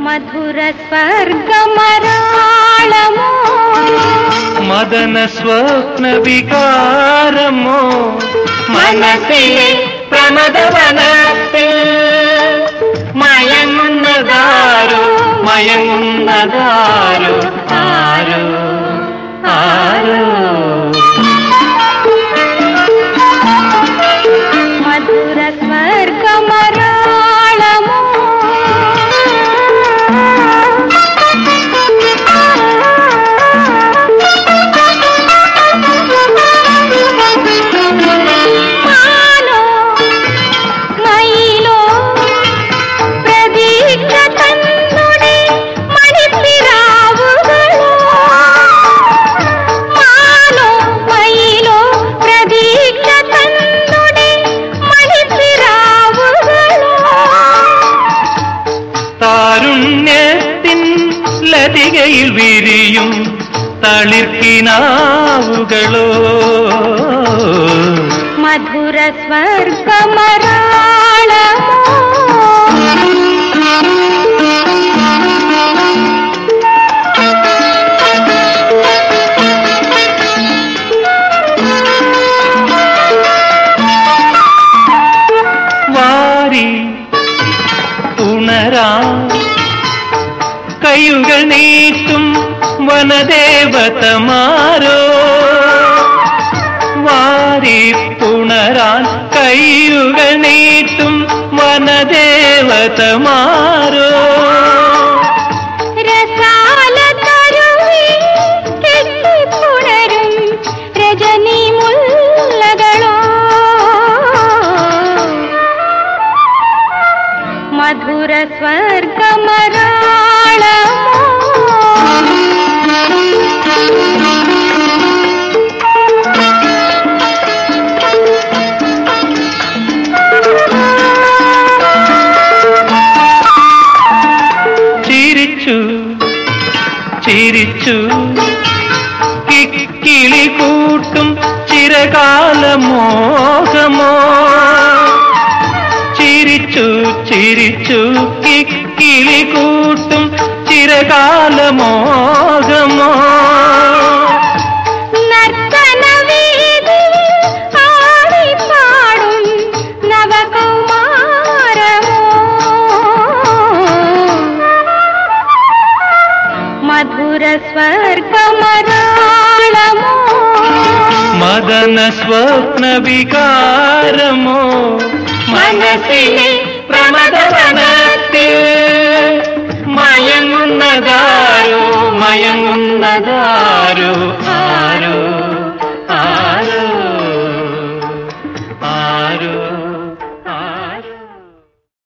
മധുര സ്വർഗമരാളമോ മദന സ്വപ്ന വികാരമോ മനസ്സിലെ പ്രമദവനത്തിൽ മയങ്ങുന്നതാരോ മയങ്ങുന്നതാരോ ലതികയിൽ വിരിയും തളിർക്കിനാവുകളോ? മധുര കൈകൾ നീട്ടും വനദേവതമാരോ? വാരി പുണരാൻ കൈകൾ നീട്ടും വനദേവതമാരോ? സ്വർഗമരാ ചിരിച്ചു കിക്കിളി കൂട്ടും ചിരകാല മോഹമോ ചിരിച്ചു ചിരിച്ചു കിക്കിളി കൂട്ടും ചിരകാല മോഹമോ മദന സ്വപ്ന വികാരമോ? മനസ്സിലെ പ്രമദവനത്തിൽ മയങ്ങുന്നതാരോ? മയങ്ങുന്നതാരോ? ആരോ